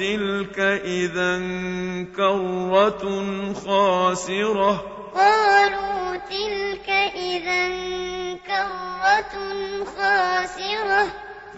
تلك إذا كرة خاسرة. قالوا تلك إذا كرة خاسرة